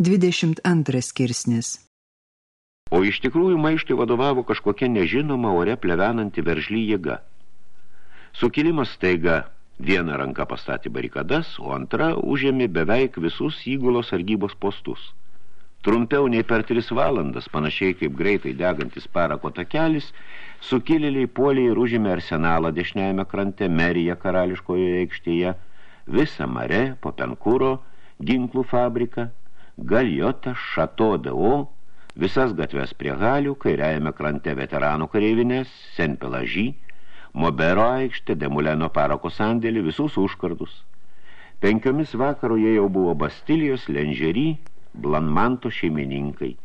22 skirsnis O iš tikrųjų maištui vadovavo kažkokia nežinoma ore plevenanti veržly jėga. Sukilimas staiga vieną ranką pastatė barikadas, o antra užėmė beveik visus įgulos argybos postus. Trumpiau nei per tris valandas, panašiai kaip greitai degantis parako takelis, sukilėliai puoliai ir užėmė arsenalą dešiniajame krante, Merija karališkoje aikštėje, visą mare, Popenkuro, ginklų fabriką, Galjota, Šato Dao, visas gatves prie galių, kairiajame krante veteranų kareivinės, Senpelažy, Mobero aikštė, Demuleno parako sandėlį, visus užkardus. Penkiomis vakaro jie jau buvo Bastilijos, Lenžery, Blanmanto šeimininkai.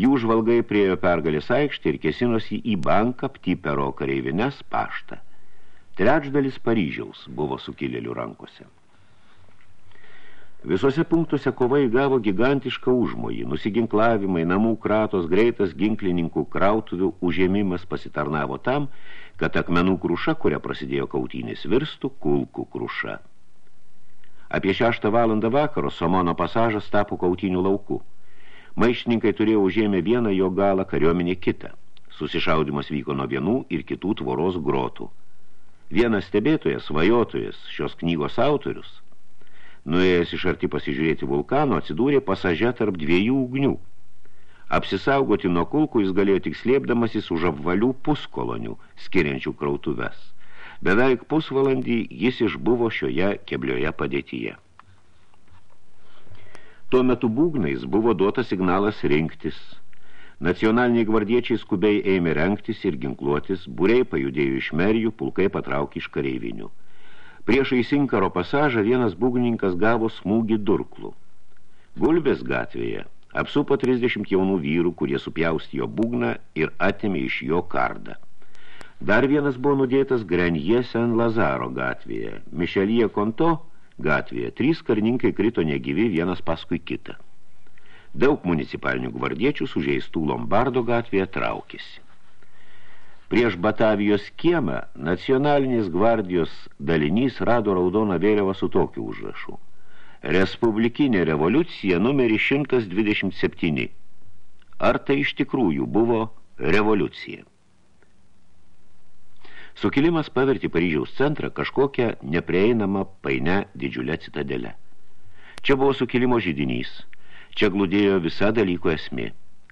Jų žvalgai priejo pergalės aikštį ir kesinosi į banką Ptipero kareivines paštą. Trečdalis Paryžiaus buvo sukilėlių rankose. Visose punktuose kova įgavo gigantišką užmojį, nusiginklavimai, namų kratos, greitas ginklininkų krautuvių užėmimas pasitarnavo tam, kad akmenų kruša, kuria prasidėjo kautynės virstų, kulkų kruša. Apie šeštą valandą vakaro Somono pasažas tapo kautynių lauku. Maištininkai turėjo užėmę vieną jo galą, kariuomenė kitą. Susišaudimas vyko nuo vienų ir kitų tvoros grotų. Vienas stebėtojas, svajotojas, šios knygos autorius – nuėjęs iš arti pasižiūrėti vulkano, atsidūrė pasaže tarp dviejų ugnių. Apsisaugoti nuo kulkų jis galėjo tik slėpdamasis už apvalių puskolonių, skiriančių krautuves. Beveik pusvalandį jis išbuvo šioje keblioje padėtyje. Tuo metu būgnais buvo duotas signalas rinktis. Nacionaliniai gvardiečiai skubiai ėmė renktis ir ginkluotis, būrei pajudėjo iš merijų, pulkai patraukė iš kareivinių. Priešai Sinkaro pasažą vienas būgnininkas gavo smūgį durklų. Gulbės gatvėje apsupo 30 jaunų vyrų, kurie supjausti jo būgną ir atėmė iš jo kardą. Dar vienas buvo nudėtas Grenie Sen Lazaro gatvėje. Mišelyje Konto gatvėje trys karininkai krito negyvi vienas paskui kitą. Daug municipalinių gvardiečių sužeistų Lombardo gatvėje traukėsi. Prieš Batavijos kiemą nacionalinės gvardijos dalinys rado raudoną vėliavą su tokiu užrašu. Respublikinė revoliucija numeris 127. Ar tai iš tikrųjų buvo revoliucija? Sukilimas paverti Paryžiaus centrą kažkokią neprieinamą painę didžiulę citadelę. Čia buvo sukilimo žydinys. Čia glūdėjo visa dalyko esmė.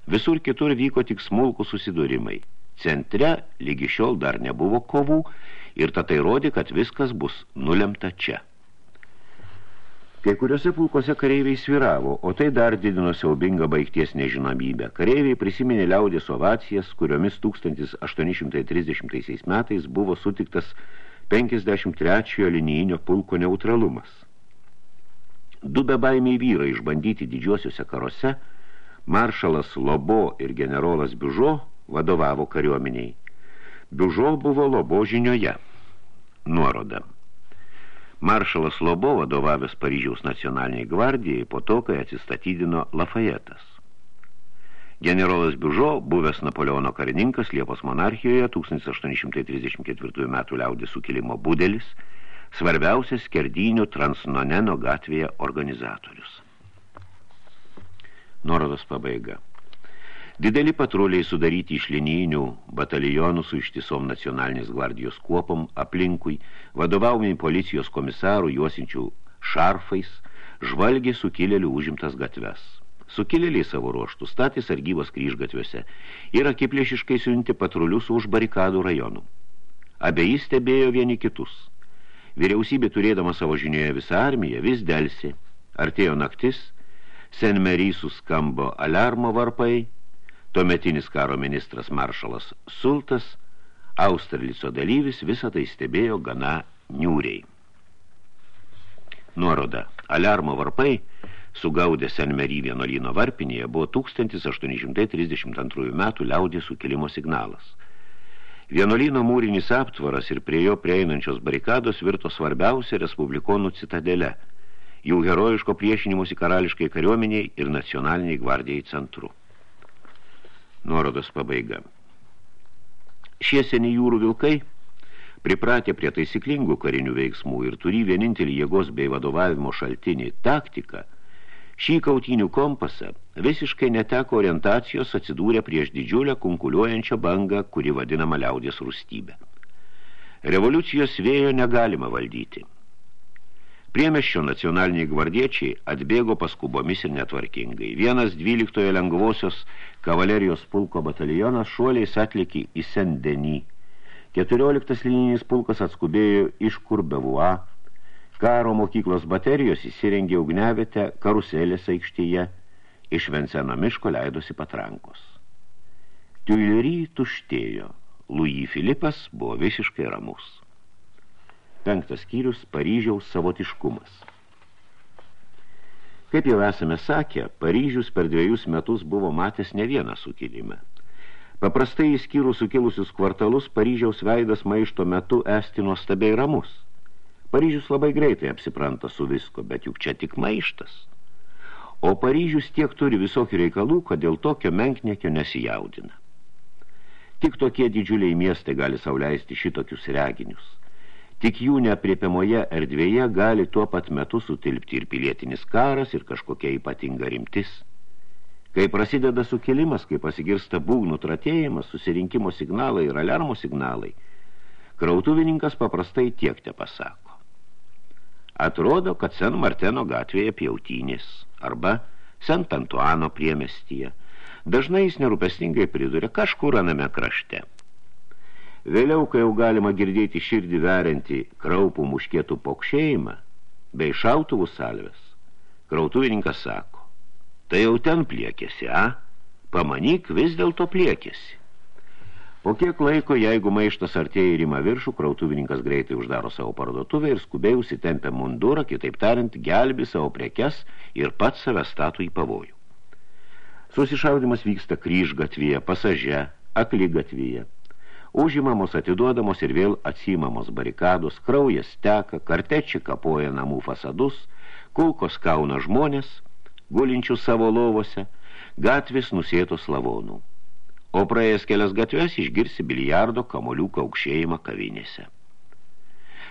Visur kitur vyko tik smulkų susidūrimai – Centre lygi šiol dar nebuvo kovų ir tai rodė, kad viskas bus nulemta čia. Kai kuriuose pulkose kareiviai sviravo, o tai dar didino siaubingą baigties nežinomybę. Kareiviai prisiminė liaudės ovacijas, kuriomis 1830 metais buvo sutiktas 53 linijinio pulko neutralumas. Du bebaimiai vyrai išbandyti didžiuosiuose karuose, maršalas Lobo ir generolas Bižo vadovavo kariuomeniai. Biužo buvo Lobo žinioje. Nuoroda. Maršalas Lobo vadovavęs Paryžiaus nacionaliniai gvardijai po to, kai atsistatydino Lafayetas. Generolas Biužo, buvęs Napoleono karininkas Liepos monarchijoje 1834 metų liaudės sukilimo budelis, svarbiausias skerdinių Transnoneno gatvėje organizatorius. Nuorodos pabaiga. Dideli patruliai sudaryti iš linijinių batalionų su ištisom nacionalinės gvardijos kuopom aplinkui, vadovaujami policijos komisarų juosinčių šarfais, žvalgė sukilėlių užimtas gatves. Sukilėliai savo ruoštų statė sargybos kryžgatviuose ir akiplėšiškai siunti patrulius už barikadų rajonų. Abeji stebėjo vieni kitus. Vyriausybė turėdama savo žinioje visą armiją vis delsi. Artėjo naktis, Senmery suskambo alarmo varpai, Tuometinis karo ministras maršalas Sultas, Austerlico dalyvis visą tai stebėjo gana niūriai. Nuoroda. Aliarmo varpai, sugaudę Senmery vienuolyno varpinėje, buvo 1832 metų liaudės sukilimo signalas. Vienuolyno mūrinis aptvaras ir prie jo prieinančios barikados virto svarbiausia respublikonų citadele, jų herojiško priešinimusi karališkai kariuomeniai ir nacionaliniai gvardijai centru. Nuorodos pabaiga. Šie seni jūrų vilkai pripratę prie taisyklingų karinių veiksmų ir turi vienintelį jėgos bei vadovavimo šaltinį taktiką, Šį kautinių kompasą visiškai neteko orientacijos atsidūrė prieš didžiulę kunkuliuojančią bangą, kuri vadinama liaudės rūstybė. Revoliucijos vėjo negalima valdyti. Priemeščio nacionaliniai gvardiečiai atbėgo paskubomis ir netvarkingai. Vienas 12 lengvosios kavalerijos pulko batalionas šuoliais atlikė į Sendenį. 14 linijinis pulkas atskubėjo iš Kurbevua, Karo mokyklos baterijos įsirengė ugnevietę karuselės aikštyje, iš Venceno miško leidosi patrankos. Tuilery tuštėjo, Louis Filipas buvo visiškai ramus. Penktas skyrius – Paryžiaus savotiškumas. Kaip jau esame sakę, Paryžius per dviejus metus buvo matęs ne vieną sukilimą. Paprastai įskyrus sukilusius kvartalus, Paryžiaus veidas maišto metu esti nuostabiai ramus – Paryžius labai greitai apsipranta su visko, bet juk čia tik maištas. O Paryžius tiek turi visokių reikalų, kad dėl tokio menknekio nesijaudina. Tik tokie didžiuliai miestai gali sauliaisti šitokius reginius. Tik jų neapriepiamoje erdvėje gali tuo pat metu sutilpti ir pilietinis karas, ir kažkokia ypatinga rimtis. Kai prasideda sukilimas, kai pasigirsta būgnų tratėjimas, susirinkimo signalai ir alarmo signalai, krautuvininkas paprastai tiek te pasako. Atrodo, kad Sen Marteno gatvėje pjautynės arba Sent Antuano priemestyje. Dažnai jis nerūpestingai priduria kažkur aname krašte. Vėliau, kai jau galima girdėti širdį veriantį kraupų muškėtų pokšėjimą bei šautuvų salves, krautuvininkas sako, tai jau ten pliekėsi, a? Pamanyk, vis dėlto pliekėsi. Po kiek laiko, jeigu maištas artėja ir ima viršų, krautuvininkas greitai uždaro savo parduotuvę ir skubiai užsitempia mundurą, kitaip tariant, gelbi savo prekes ir pats save stato į pavojų. Susišaudimas vyksta kryžgatvėje, pasaže, aklygatvėje. Užimamos, atiduodamos ir vėl atsimamos barikados, kraujas teka, kartečiai kapoja namų fasadus, kulkos kauna žmonės, gulinčių savo lovose, gatvės nusėtos lavonų o praėjęs kelias gatves išgirsi biliardo kamolių kaukšėjimą kavinėse.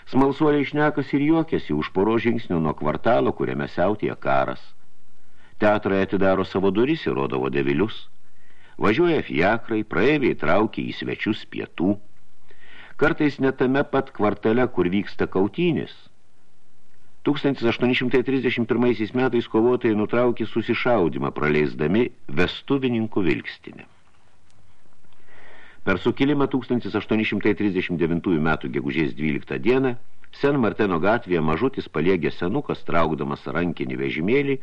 Smalsuoliai šnekas ir juokėsi už poro žingsnių nuo kvartalo, kuriame siautėja karas. Teatrai atidaro savo duris ir rodo vodevilius. Važiuoja fiakrai, praeiviai traukia į svečius pietų. Kartais netame pat kvartale, kur vyksta kautynės. 1831 metais kovotojai nutraukė susišaudimą, praleisdami vestuvininkų vilkstinę. Per sukilimą 1839 metų gegužės 12 dieną Sen Marteno gatvėje mažutis paliegė senukas, traukdamas rankinį vežimėlį,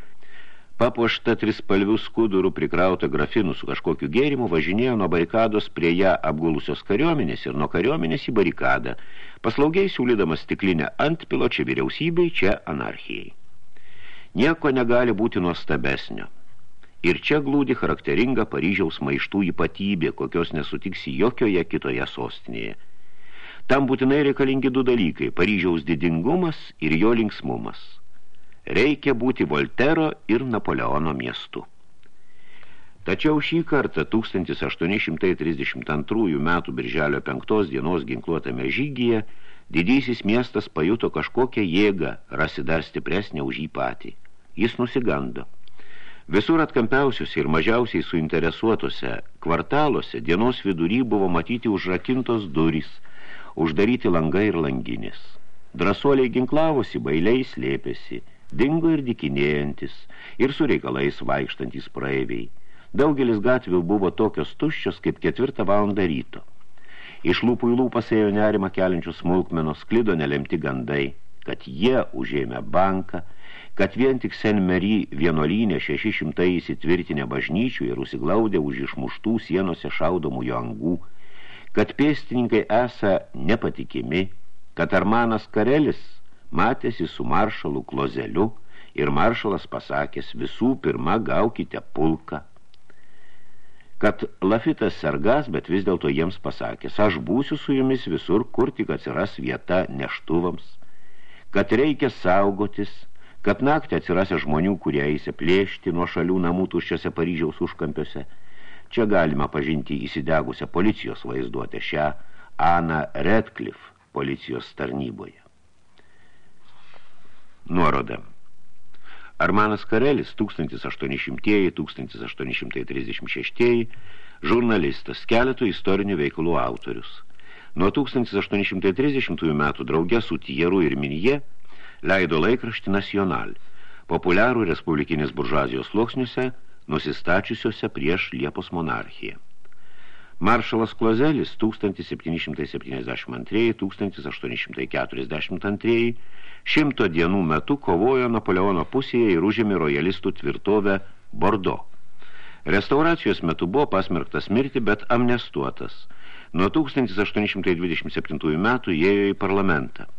papuošta trispalvių skudurų prikrauta grafinų su kažkokiu gėrimu, važinėjo nuo barikados prie ją apgulusios kariuomenės ir nuo kariuomenės į barikadą, paslaugiai siūlydamas stiklinę antpilo čia vyriausybei, čia anarchijai. Nieko negali būti nuostabesnio. Ir čia glūdi charakteringa Paryžiaus maištų ypatybė, kokios nesutiksi jokioje kitoje sostinėje. Tam būtinai reikalingi du dalykai – Paryžiaus didingumas ir jo linksmumas. Reikia būti Voltero ir Napoleono miestu. Tačiau šį kartą 1832 metų birželio 5 dienos ginkluotame žygyje didysis miestas pajuto kažkokią jėgą, rasi dar stipresnę už jį patį. Jis nusigando. Visur atkampiausiuose ir mažiausiai suinteresuotose kvartaluose dienos vidury buvo matyti užrakintos durys, uždaryti langai ir langinės. Drasuoliai ginklavosi, bailiai slėpėsi, dingo ir dikinėjantis, ir su reikalais vaikštantys praeiviai. Daugelis gatvių buvo tokios tuščios kaip ketvirtą valandą ryto. Iš lūpų į lūpas ėjo nerima keliančius smulkmenos, sklido nelemti gandai, kad jie užėmė banką, kad vien tik Senmery vienuolynė 600 įsitvirtinę bažnyčių ir užsiglaudę už išmuštų sienose šaudomųjų angų, kad pėstininkai esą nepatikimi, kad Armanas Karelis matėsi su maršalu klozeliu ir maršalas pasakęs visų pirma gaukite pulką. Kad Lafitas sergas, bet vis dėlto jiems pasakęs, aš būsiu su jumis visur, kur tik atsiras vieta neštuvams, kad reikia saugotis – kad naktį atsirasė žmonių, kurie eisi plėšti nuo šalių namų tuščiose Paryžiaus užkampiuose. Čia galima pažinti įsidegusią policijos vaizduotę šią Aną Redcliffe policijos tarnyboje. Nuoroda. Armanas Karelis 1800-1836, žurnalistas, keletų istorinių veikalų autorius. Nuo 1830 metų draugė su Tieru ir Minije leido laikraštį Nacional, populiarų respublikinės buržuazijos sluoksniuose, nusistačiusiuose prieš Liepos monarchiją. Maršalas Klozelis 1772-1842 šimto dienų metu kovojo Napoleono pusėje ir užėmė rojalistų tvirtovę Bordo. Restauracijos metu buvo pasmerktas mirti, bet amnestuotas. Nuo 1827 metų įėjo į parlamentą.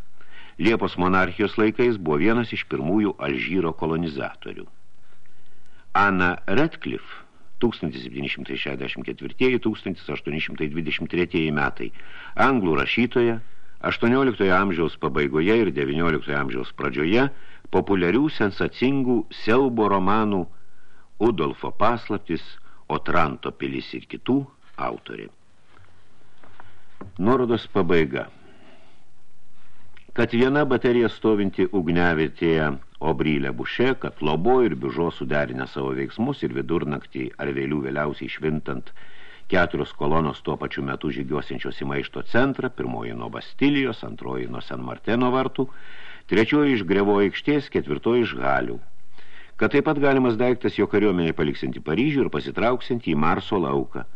Liepos monarchijos laikais buvo vienas iš pirmųjų Alžyro kolonizatorių. Anna Radcliffe 1764-1823 metai, anglų rašytoja, 18 amžiaus pabaigoje ir 19 amžiaus pradžioje populiarių sensacingų siaubo romanų Udolfo paslaptis, Otranto pilis ir kitų autorė. Nuorodos pabaiga. Kad viena baterija stovinti ugniavietėje Obrylė Buše, kad Lobo ir Bižo suderinę savo veiksmus ir vidurnaktį ar vėlių vėliausiai švintant – Keturios kolonos tuo pačiu metu žygiuosiančios į maišto centrą, pirmoji nuo Bastilijos, antroji nuo San Marteno vartų, trečioji iš Grevo aikštės, ketvirtoji iš Galių. Kad taip pat galimas daiktas jo kariuomenė paliksinti Paryžių ir pasitrauksinti į Marso lauką.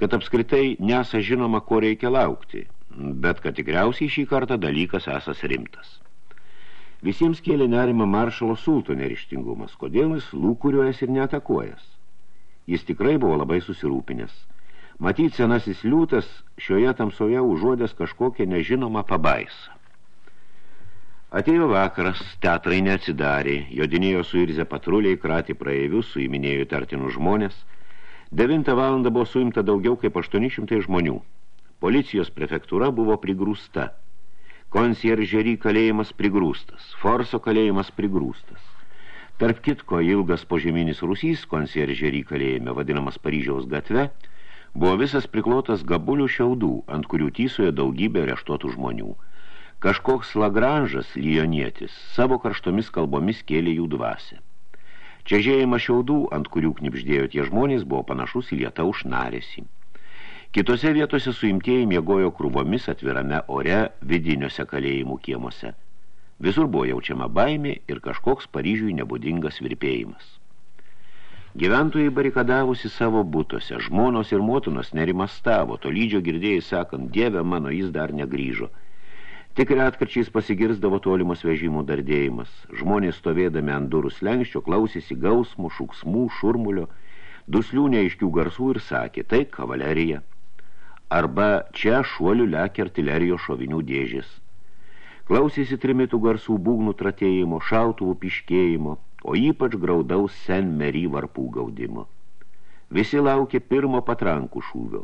Kad apskritai nesa žinoma, ko reikia laukti, bet kad tikriausiai šį kartą dalykas esas rimtas. Visiems kėlė nerima maršalo sulto nerištingumas, kodėl jis lūkuriuojas ir neatakuojas. Jis tikrai buvo labai susirūpinęs. Matyt, senasis liūtas šioje tamsoje užuodęs kažkokią nežinomą pabaisą. Atėjo vakaras, teatrai neatsidarė, jodinėjo suirzę patruliai, kratė praeivius, suiminėjo tartinų žmonės. Devintą valandą buvo suimta daugiau kaip 800 žmonių. Policijos prefektūra buvo prigrūsta. Konsieržery kalėjimas prigrūstas, Forso kalėjimas prigrūstas. Tarp kitko ilgas požeminis rusys konsieržery kalėjime, vadinamas Paryžiaus gatve, buvo visas priklotas gabulių šiaudų, ant kurių tysojo daugybė reštuotų žmonių. Kažkoks lagranžas, lyjonietis, savo karštomis kalbomis kėlė jų dvasę. Čiažėjimas šiaudų, ant kurių knipždėjo tie žmonės, buvo panašus į lietą užnarėsi. Kitose vietose suimtieji miegojo krūvomis atvirame ore vidiniuose kalėjimų kiemuose. Visur buvo jaučiama baimė ir kažkoks Paryžiui nebūdingas virpėjimas. Gyventojai barikadavusi savo būtose, žmonos ir motinos nerimastavo, to lydžio girdėjai sakant, Dieve mano, jis dar negrįžo. Tik retkarčiais pasigirzdavo tolimos vežimų dardėjimas. Žmonės stovėdami ant durų slengščio klausėsi gausmų, šuksmų, šurmulio, duslių neaiškių garsų ir sakė, tai kavalerija. Arba čia šuolių lekia artilerijos šovinių dėžės. Klausėsi trimitų garsų būgnų tratėjimo, šautuvų piškėjimo, o ypač graudaus sen mery varpų gaudimo. Visi laukė pirmo patrankų šūvio.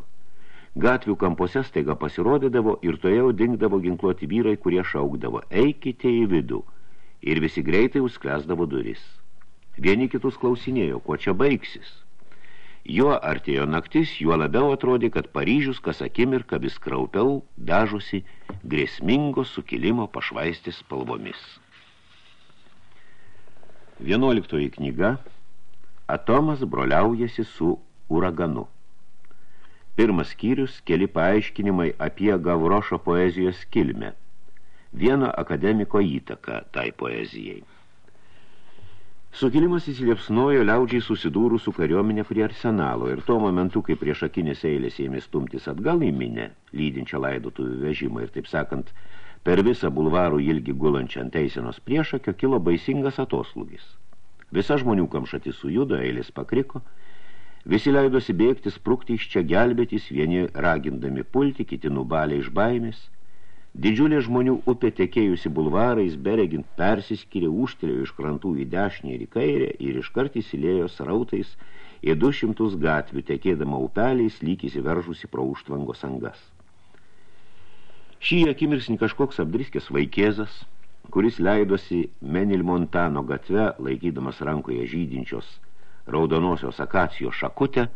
Gatvių kampuose staiga pasirodydavo ir tojau dingdavo ginkluoti vyrai, kurie šaukdavo, eikite į vidų, ir visi greitai užsklesdavo duris. Vieni kitus klausinėjo, kuo čia baigsis. Juo artėjo naktis, juo labiau atrodė, kad Paryžius kas akimirką vis kraupiau dažosi grėsmingo sukilimo pašvaistis spalvomis. Vienuoliktoji knyga Atomas broliaujasi su uraganu. Pirmas skyrius – keli paaiškinimai apie Gavrošo poezijos kilmę. Vieno akademiko įtaka tai poezijai. Sukilimas įsiliepsnojo liaudžiai susidūrų su kariuomenė prie arsenalo ir tuo momentu, kai prieš akinės eilės ėmė stumtis atgal į minę, lydinčią laidotuvių vežimą ir, taip sakant, Per visą bulvarų ilgi gulančią ant teisenos priešakio kilo baisingas atoslūgis. Visa žmonių kamšati sujudo, eilis pakriko, visi leidosi bėgti, sprukti iš čia gelbėtis, vieni ragindami pulti, kiti nubalė iš baimės. Didžiulė žmonių upė tekėjusi bulvarais, beregint persiskyrė, užtelėjo iš krantų į dešinę ir į kairę ir iškart įsilėjo srautais į du šimtus gatvių, tekėdama upeliais, lyg įsiveržusi pro užtvangos angas. Šį akimirksnį kažkoks apdriskęs vaikėzas, kuris leidosi Menilmontano gatve, laikydamas rankoje žydinčios raudonosios akacijos šakutę,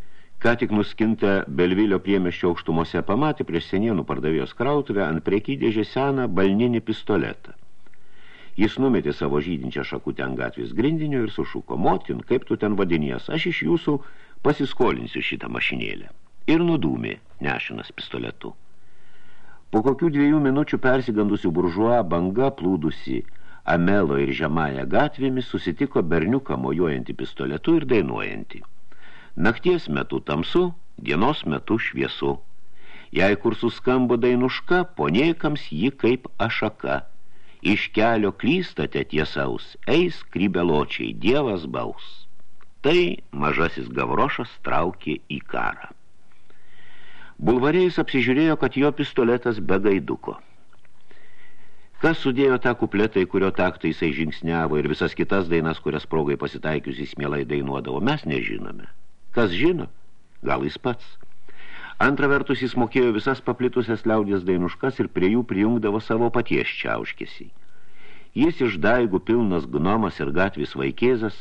ką tik nuskintę Belvilio priemeščio aukštumose pamatė prieš senienų pardavėjos krautuvę ant prekydėžė seną balninį pistoletą. Jis numetė savo žydinčią šakutę ant gatvės grindinio ir sušuko, motin, kaip tu ten vadinies, aš iš jūsų pasiskolinsiu šitą mašinėlę. Ir nudūmė nešinas pistoletu. Po kokių dviejų minučių persigandusių buržuo banga plūdusi Amelo ir Žemąją gatvėmis susitiko berniuką mojuojantį pistoletu ir dainuojantį. Nakties metu tamsu, dienos metu šviesu. Jei kur suskambo dainuška, poniekams ji kaip ašaka – iš kelio klystate tiesaus, eis krybeločiai, dievas baus. Tai mažasis gavrošas traukė į karą. Bulvarėjus apsižiūrėjo, kad jo pistoletas be gaiduko. Kas sudėjo tą kupletą, į kurio taktą jisai žingsniavo ir visas kitas dainas, kurias progai pasitaikius jis mielai dainuodavo, mes nežinome. Kas žino? Gal jis pats. Antra vertus jis mokėjo visas paplitusias liaudės dainuškas ir prie jų prijungdavo savo paties čiauškėsi. Jis iš daigų pilnas gnomas ir gatvės vaikėzas,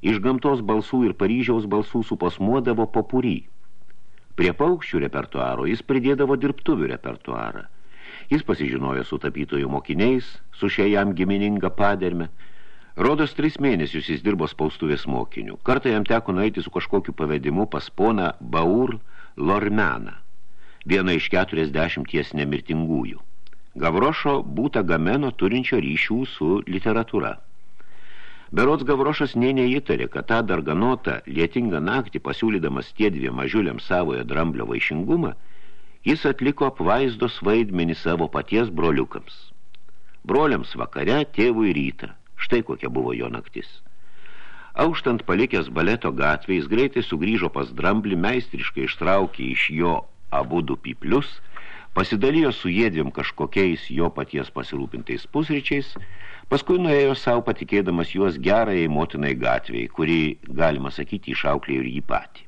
iš gamtos balsų ir Paryžiaus balsų suposmuodavo popurį. Prie paukščių repertuaro jis pridėdavo dirbtuvių repertuarą. Jis pasižinojo su tapytojų mokiniais, su šia jam gimininga paderme. Rodos tris mėnesius jis dirbo spaustuvės mokinių. Kartą jam teko nueiti su kažkokiu pavedimu pas poną Baur Lormeną, vieną iš keturiasdešimties nemirtingųjų. Gavrošo būta gameno turinčio ryšių su literatūra. Berods Gavrošas nė neįtarė, kad tą darganotą, lietingą naktį pasiūlydamas tie dvi mažiuliam savojo dramblio vaišingumą, jis atliko apvaizdos vaidmenį savo paties broliukams. Broliams vakare, tėvui rytą. Štai kokia buvo jo naktis. Auštant palikęs baleto gatvę, jis greitai sugrįžo pas dramblį, meistriškai ištraukė iš jo abudu piplius, pasidalijo su jėdvim kažkokiais jo paties pasirūpintais pusryčiais, paskui nuėjo savo patikėdamas juos gerajai motinai gatvėjai, kuri, galima sakyti, išauklė ir jį patį.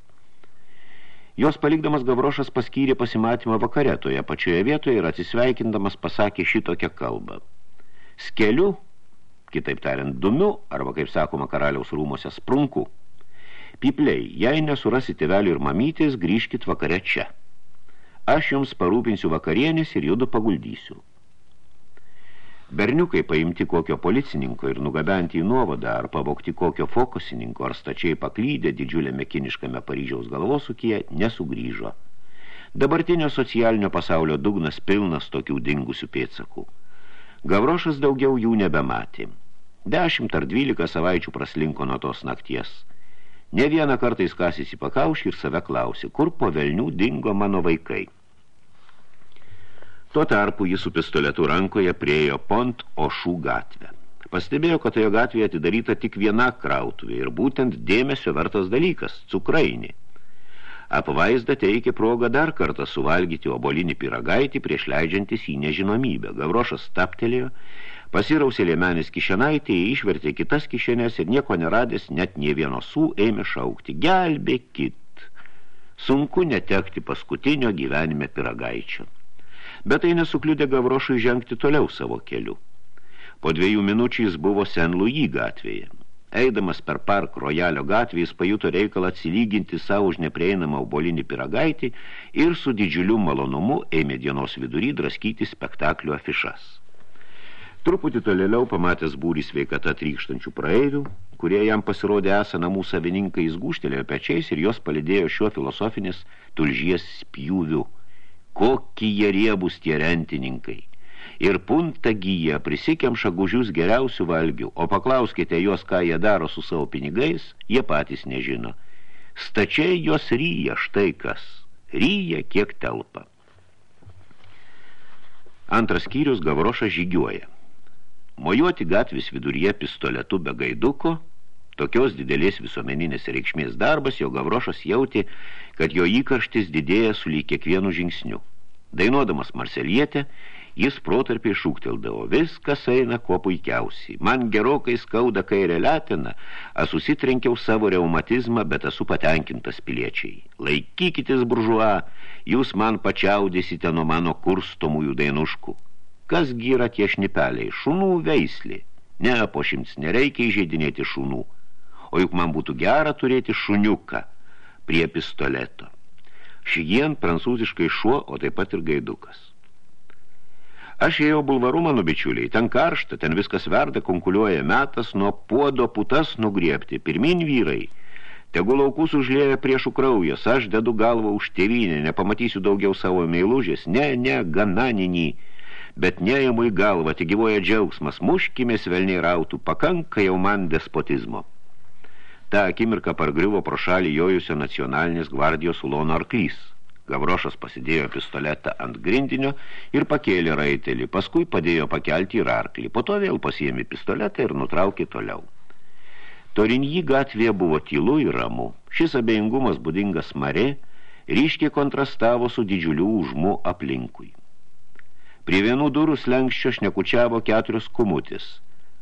Jos palikdamas Gavrošas paskyrė pasimatymą vakare toje pačioje vietoje ir atsisveikindamas pasakė šitokią kalbą. Skeliu kitaip tariant, dumiu, arba, kaip sakoma, karaliaus rūmose sprunku. Pipliai, jei nesurasi tėvelių ir mamytės, grįžkit vakare čia. Aš jums parūpinsiu vakarienis ir judu paguldysiu. Berniukai paimti kokio policininko ir nugabenti į nuovadą, ar pavokti kokio fokusininko, ar stačiai paklydę didžiuliame kiniškame Paryžiaus galvosukyje, nesugrįžo. Dabartinio socialinio pasaulio dugnas pilnas tokių dingusių pėdsakų. Gavrošas daugiau jų nebematė. Dešimt ar dvylika savaičių praslinko nuo tos nakties. Ne vieną kartą jis kasys į pakaušį ir save klausė, kur po velnių dingo mano vaikai. Tuo tarpu jis su pistoletu rankoje priejo pont Ošų gatvę. Pastebėjo, kad toje gatvėje atidaryta tik viena krautuvė ir būtent dėmesio vertas dalykas – cukrainė. Apvaizda teikė progą dar kartą suvalgyti obolinį piragaitį prieš leidžiantis į nežinomybę. Gavrošas staptelėjo, pasirausė lėmenis kišenaitį, išvertė kitas kišenės ir nieko neradęs, net nie vieno sų ėmė šaukti. Gelbėkit! Sunku netekti paskutinio gyvenime piragaičio. Bet tai nesukliudė Gavrošui žengti toliau savo keliu. Po dviejų minučių jis buvo Sen Louis gatvėje. Eidamas per park rojalio gatvį, jis pajuto reikalą atsilyginti savo už neprieinamą obolinį piragaitį ir su didžiuliu malonumu ėmė dienos vidury draskyti spektaklių afišas. Truputį tolėliau pamatęs būrį sveikata trykštančių praeivių, kurie jam pasirodė esą namų savininkai, jis gūštelėjo pečiais ir jos palidėjo šiuo filosofinis tulžies spjūviu. Kokie jie riebus tie rentininkai! Ir punta gyja prisikemša gužius geriausių valgių, o paklauskite juos, ką jie daro su savo pinigais, jie patys nežino. Stačiai jos ryja štai kas, ryja kiek telpa. Antras skyrius Gavrošas žygiuoja. Mojuoti gatvės viduryje pistoletu be gaiduko, tokios didelės visuomeninės reikšmės darbas, jo Gavrošas jauti, kad jo įkarštis didėja su lyg kiekvienu žingsniu. Dainuodamas Marselietę, Jis protarpiai šūkteldavo, viskas eina kuo puikiausiai. Man gerokai skauda kairę letiną, aš susitrenkiau savo reumatizmą, bet esu patenkintas piliečiai. Laikykitis, buržuo, jūs man pačiaudysite nuo mano kurstomųjų dainuškų. Kas gyra tie šnipeliai? Šunų veislė. Ne, po šimts nereikia įžeidinėti šunų. O juk man būtų gera turėti šuniuką prie pistoleto. Šigien prancūziškai šuo, o taip pat ir gaidukas. Aš ėjau bulvaru, mano bičiuliai, ten karšta, ten viskas verda, konkuliuoja metas, nuo puodo putas nugriepti, pirmin vyrai. Tegu laukus užlėja priešų kraujas, aš dedu galvą už tėvynę, nepamatysiu daugiau savo meilužės, ne, ne, gananinį, bet neėmų į galvą, tik gyvoja džiaugsmas, muškimės velniai rautų, pakanka jau man despotizmo. Ta akimirka pargriuvo pro šalį jojusio nacionalinės gvardijos ulono arklys. Gavrošas pasidėjo pistoletą ant grindinio ir pakėlė raitelį, paskui padėjo pakelti ir arklį, po to vėl pasiėmė pistoletą ir nutraukė toliau. Torinjį gatvėje buvo tylu ir ramu. Šis abejingumas būdingas mare ryškiai kontrastavo su didžiuliu užmu aplinkui. Prie vienų durų slengščio šnekučiavo keturios kumutis.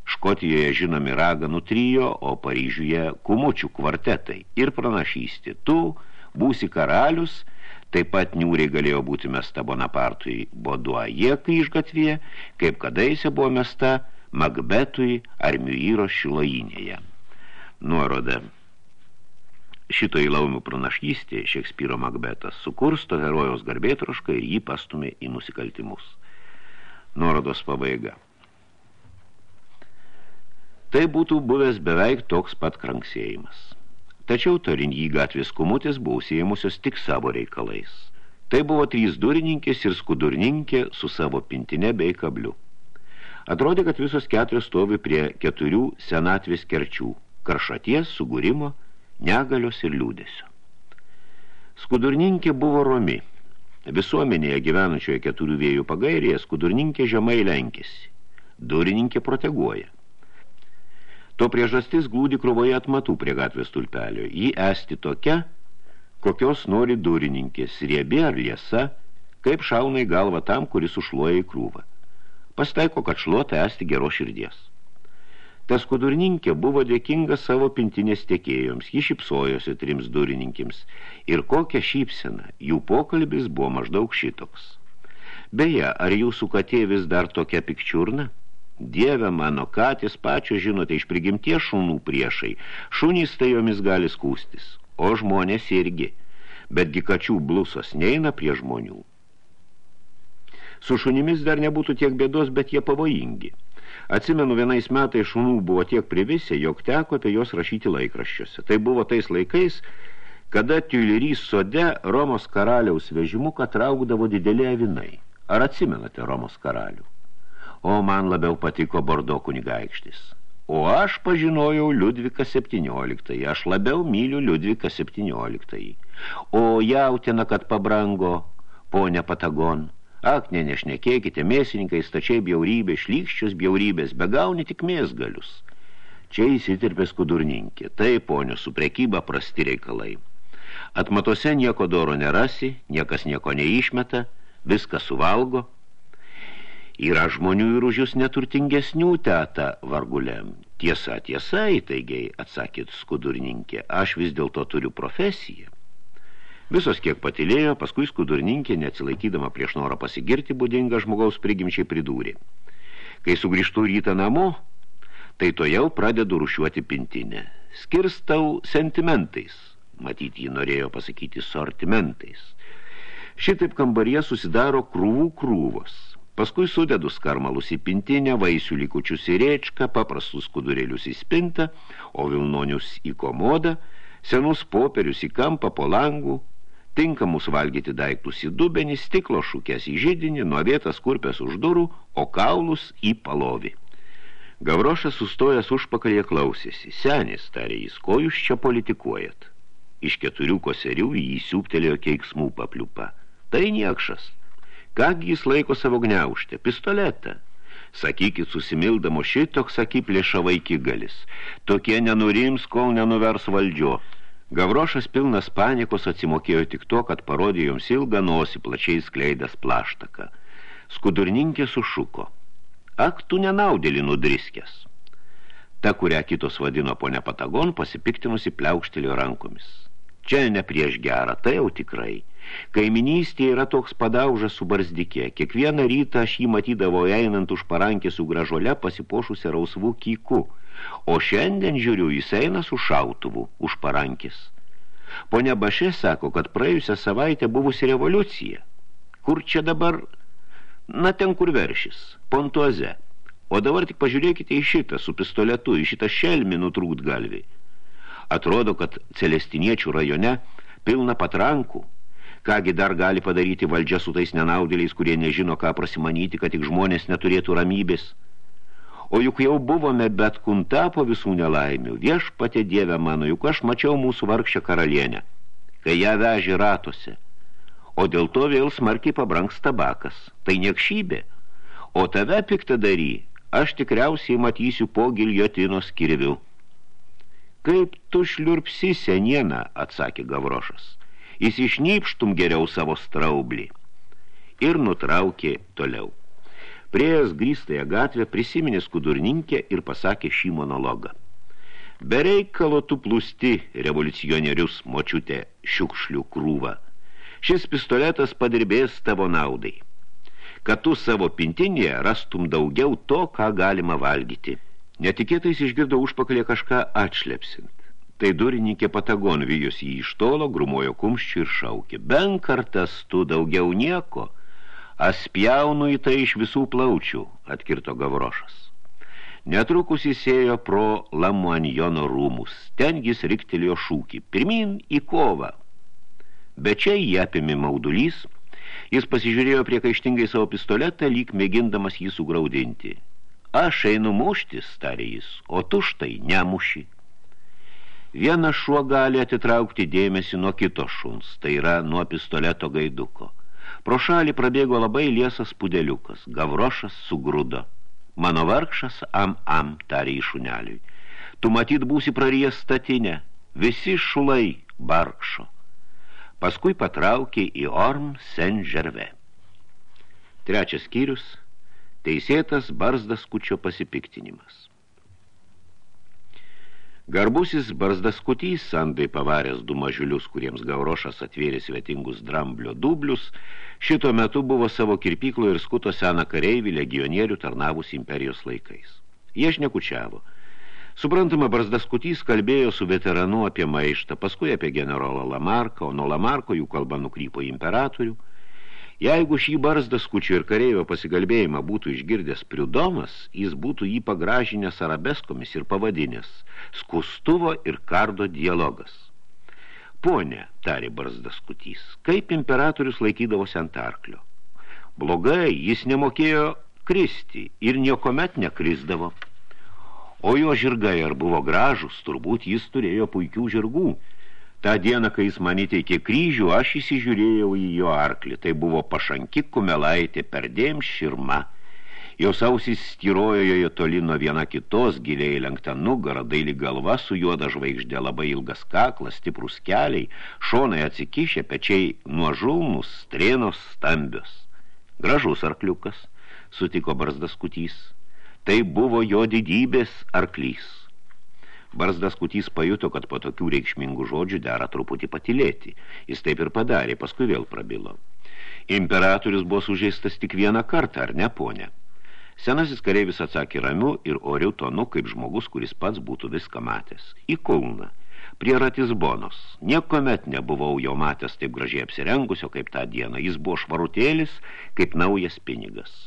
Škotijoje žinomi raganų trijo, o Paryžiuje kumučių kvartetai ir pranašystė. Tu būsi karalius – Taip pat niūriai galėjo būti mesta Bonapartui Boduaje kryžgatvėje, kaip kadaise buvo mesta Magbetui ar Miuiro šilojinėje. Nuoroda. Šito įlaumių pranašystė Šekspyro Magbetas sukursto herojaus garbėtrošką ir jį pastumė į nusikaltimus. Nuorodos pabaiga. Tai būtų buvęs beveik toks pat kranksėjimas. Tačiau Torinjį gatvės kumutės buvo užsiėmusios tik savo reikalais. Tai buvo trys durininkės ir skudurninkė su savo pintinė bei kabliu. Atrodė, kad visos keturios stovi prie keturių senatvės kerčių – karšaties, sugūrimo, negalios ir liūdėsio. Skudurninkė buvo romi. Visuomenėje gyvenančioje keturių vėjų pagairėje skudurninkė žemai lenkėsi. Durininkė proteguoja. To priežastis glūdi kruvoje atmatų prie gatvės tulpelio. Jį esti tokia, kokios nori durininkės, riebi ar liesa, kaip šauna į galvą tam, kuris užšluoja į krūvą. Pastaiko, kad šluota esti gero širdies. Tas kudurninkė buvo dėkinga savo pintinės tekėjoms, ji šipsojosi trims durininkėms ir kokią šypseną, jų pokalbis buvo maždaug šitoks. Beje, ar jūsų katė vis dar tokia pikčiurna? Dieve mano, katės pačio, žinote, iš prigimties šunų priešai. Šunys tai jomis gali skūstis, o žmonės irgi. Betgi kačių blusos neina prie žmonių. Su šunimis dar nebūtų tiek bėdos, bet jie pavojingi. Atsimenu, vienais metais šunų buvo tiek privisę, jog teko apie juos rašyti laikraščiuose. Tai buvo tais laikais, kada Tiulerys sode Romos karaliaus vežimuką traukdavo didelė avinai. Ar atsimenate Romos karalių? O man labiau patiko Bordo kunigaikštis. O aš pažinojau Liudviką 17, aš labiau myliu Liudviką 17. O jautina, kad pabrango, ponė Patagon. Ak, ne, nešnekėkite, mėsininkai stačiai bjaurybė, šlykščios bjaurybės, begauni tik mėsgalius. Čia įsitirpė skudurninkė, tai, ponio, su prekyba prasti reikalai. Atmatose nieko doro nerasi, niekas nieko neišmeta, viską suvalgo, Yra žmonių ir už jūs neturtingesnių teta varguliam. Tiesa, tiesa, įtaigiai, atsakėt skudurninkė, aš vis dėlto turiu profesiją. Visos kiek patilėjo, paskui skudurninkė, neatsilaikydama prieš norą pasigirti, būdinga žmogaus prigimčiai pridūrė. Kai sugrįžtų rytą namo, tai to jau pradedu rušiuoti pintinę. Skirstau sentimentais, matyt, jį norėjo pasakyti sortimentais. Šitaip kambarie susidaro krūvų krūvos. Paskui sudedu skarmalus į pintinę, vaisių likučius į rėčką, paprastus kudurėlius į spintą, o vilnonius į komodą, senus popierius į kampą po langų, tinkamus valgyti daiktus į dubenį, stiklo šukės į žydinį, nuo vietas kurpės už durų, o kaulus į palovį. Gavrošas sustojęs užpakalėje klausėsi. Senis, tarė jis, ko jūs čia politikuojat? Iš keturių koserių jį siūptelėjo keiksmų papliupa. Tai niekšas. Kągi jis laiko savo gniauštę? Pistoletą. Sakykit, susimildamo šitoks akiplėša vaikigalis. Tokie nenurims, kol nenuvers valdžio. Gavrošas pilnas panikos atsimokėjo tik to, kad parodė joms ilgą nosį plačiai skleidęs plaštaką. Skudurninkė sušuko. Ak, tu nenaudėlį nudriskės. Ta, kurią kitos vadino ponia Patagon, pasipiktinusi pliaukštelio rankomis. Čia ne prieš gerą, tai jau tikrai. Kaiminystėje yra toks padaužas su barzdikė. Kiekvieną rytą aš jį matydavo einant už parankį su gražole pasipošusią rausvų kyku. O šiandien žiūriu, jis eina su šautuvu už parankis. Pone Bašė sako, kad praėjusią savaitę buvusi revoliucija. Kur čia dabar Na, ten kur veršis, pontuoze. O dabar tik pažiūrėkite į šitą su pistoletu, į šitą šelmį nutrūkt galvį. Atrodo, kad celestiniečių rajone pilna patrankų. Kągi dar gali padaryti valdžia su tais nenaudėliais, kurie nežino, ką prasimanyti, kad tik žmonės neturėtų ramybės. O juk jau buvome bet kunta po visų nelaimių. Viešpatė dieve mano, juk aš mačiau mūsų vargšę karalienę, kai ją vežė ratose. O dėl to vėl smarkiai pabranks tabakas. Tai niekšybė. O tave piktą dary, aš tikriausiai matysiu po giljotinos kirviu. Kaip tu šliurpsi senieną, atsakė Gavrošas. Įsišnypštum geriau savo straublį. Ir nutraukė toliau. Priejas grįstąją gatvę prisiminė skudurninkę ir pasakė šį monologą. Bereikalo tu plūsti revoliucionierius, močiutė, šiukšlių krūvą. Šis pistoletas padirbės tavo naudai kad tu savo pintinėje rastum daugiau to, ką galima valgyti. Netikėtais išgirdo užpakalė kažką atšlepsint. Tai durininkė patagon vijus jį iš tolo, grumojo kumščių ir šaukė. Ben kartas tu daugiau nieko, aspjaunu į tai iš visų plaučių, atkirto Gavrošas. Netrukus įsėjo pro Lamuanjono rūmus. Ten jis riktelėjo šūkį. Pirmin į kovą. Bet čia jį apėmė maudulys – Jis pasižiūrėjo priekaištingai savo pistoletą, lyg mėgindamas jį sugraudinti. Aš einu muštis, tarė jis, o tu štai nemuši. Vienas šuo gali atitraukti dėmesį nuo kito šuns, tai yra nuo pistoleto gaiduko. Pro šalį prabėgo labai liesas pudeliukas, gavrošas sugrudo. Mano vargšas am am, tarė į šuneliui. Tu matyt būsi prarijęs statinę, visi šulai barkšo paskui patraukė į Orm Saint-Gervais. Trečias skyrius – teisėtas barzdas kučio pasipiktinimas. Garbusis barzdas kutys, sandai pavaręs du mažiulius, kuriems gaurošas atvėrė svetingus dramblio dublius, šito metu buvo savo kirpyklo ir skuto seną kareivį legionierių tarnavus imperijos laikais. Jie šnekučiavo – Suprantama, Barzdas Kutys kalbėjo su veteranu apie maištą, paskui apie generolą Lamarką, o nuo Lamarko jų kalba nukrypo imperatorių. Jeigu šį Barzdas Kučio ir kareivio pasigalbėjimą būtų išgirdęs Priudomas, jis būtų jį pagražinęs arabeskomis ir pavadinęs skustuvo ir kardo dialogas. Pone, tarė Barzdas Kutys, kaip imperatorius laikydavosi ant arklio. Blogai, jis nemokėjo kristi ir niekomet nekrisdavo. O jo žirgai ar buvo gražus, turbūt jis turėjo puikių žirgų. Ta diena, kai jis man įteikė kryžių, aš įsižiūrėjau į jo arklį. Tai buvo pašanki kumelaitė, perdėm širma. Jos ausys styrojo joje toli nuo viena kitos, giliai lenkta nugara, daili galva su juoda žvaigždė, labai ilgas kaklas, stiprus keliai, šonai atsikišę, pečiai nuožulnus, strėnos stambios. Gražus arkliukas, sutiko barzdas kutys. Tai buvo jo didybės arklys. Barzdas kutys pajuto, kad po tokių reikšmingų žodžių dera truputį patilėti. Jis taip ir padarė, paskui vėl prabilo. Imperatorius buvo sužeistas tik vieną kartą, ar ne, ponė? Senasis kareivis atsakė ramiu ir oriu tonu, kaip žmogus, kuris pats būtų viską matęs. Į Kauną, prie Ratisbonos. Niekomet nebuvau jo matęs taip gražiai apsirengusio kaip tą dieną. Jis buvo švarutėlis, kaip naujas pinigas.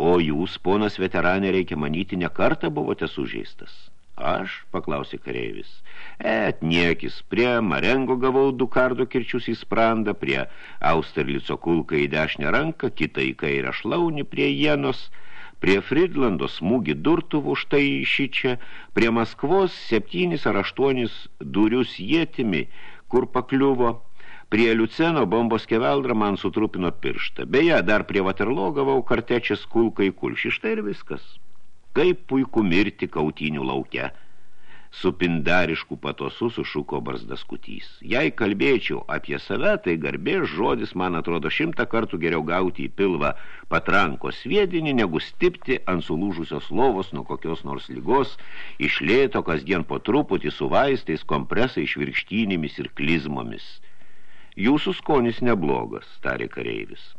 O jūs, ponas veteranė, reikia manyti, ne kartą buvote sužeistas. Aš, paklausė kareivis. Et, niekis, prie Marengo gavau du kardo kirčius į sprandą, prie Austerlico kulką į dešinę ranką, kitą į kairę šlaunį prie Jenos, prie Fridlando smūgį durtuvų štai šį čia, prie Maskvos septynis ar aštuonis durius jėtimi, kur pakliuvo Prie Liuceno bombos keveldra man sutrupino pirštą. Beje, dar prie Vaterlo gavau kartečias kulkai kulši. Štai ir viskas. Kaip puiku mirti kautinių lauke. Su pindarišku patosu sušuko barzdas kutys. Jei kalbėčiau apie save, tai garbės žodis, man atrodo, šimtą kartų geriau gauti į pilvą patranko sviedinį, negu stipti ant sulūžusios lovos nuo kokios nors lygos, išlėto kasdien po truputį su vaistais, kompresai, švirkštynėmis ir klizmomis. Jūsų skonis neblogas, tarė kareivis.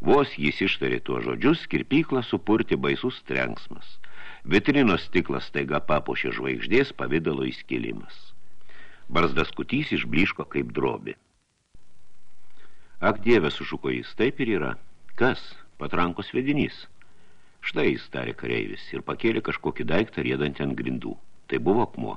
Vos jis ištarė tuo žodžius, kirpyklą supurti baisus trenksmas. Vitrinos stiklas taiga papuošė žvaigždės pavidalo įskilimas. Barzdas kutys išbliško kaip drobi. Ak, dieve, sušuko jis, taip ir yra. Kas? patrankos vedinys. Štai jis, tarė kareivis, ir pakėlė kažkokį daiktą riedantį ant grindų. Tai buvo akmuo.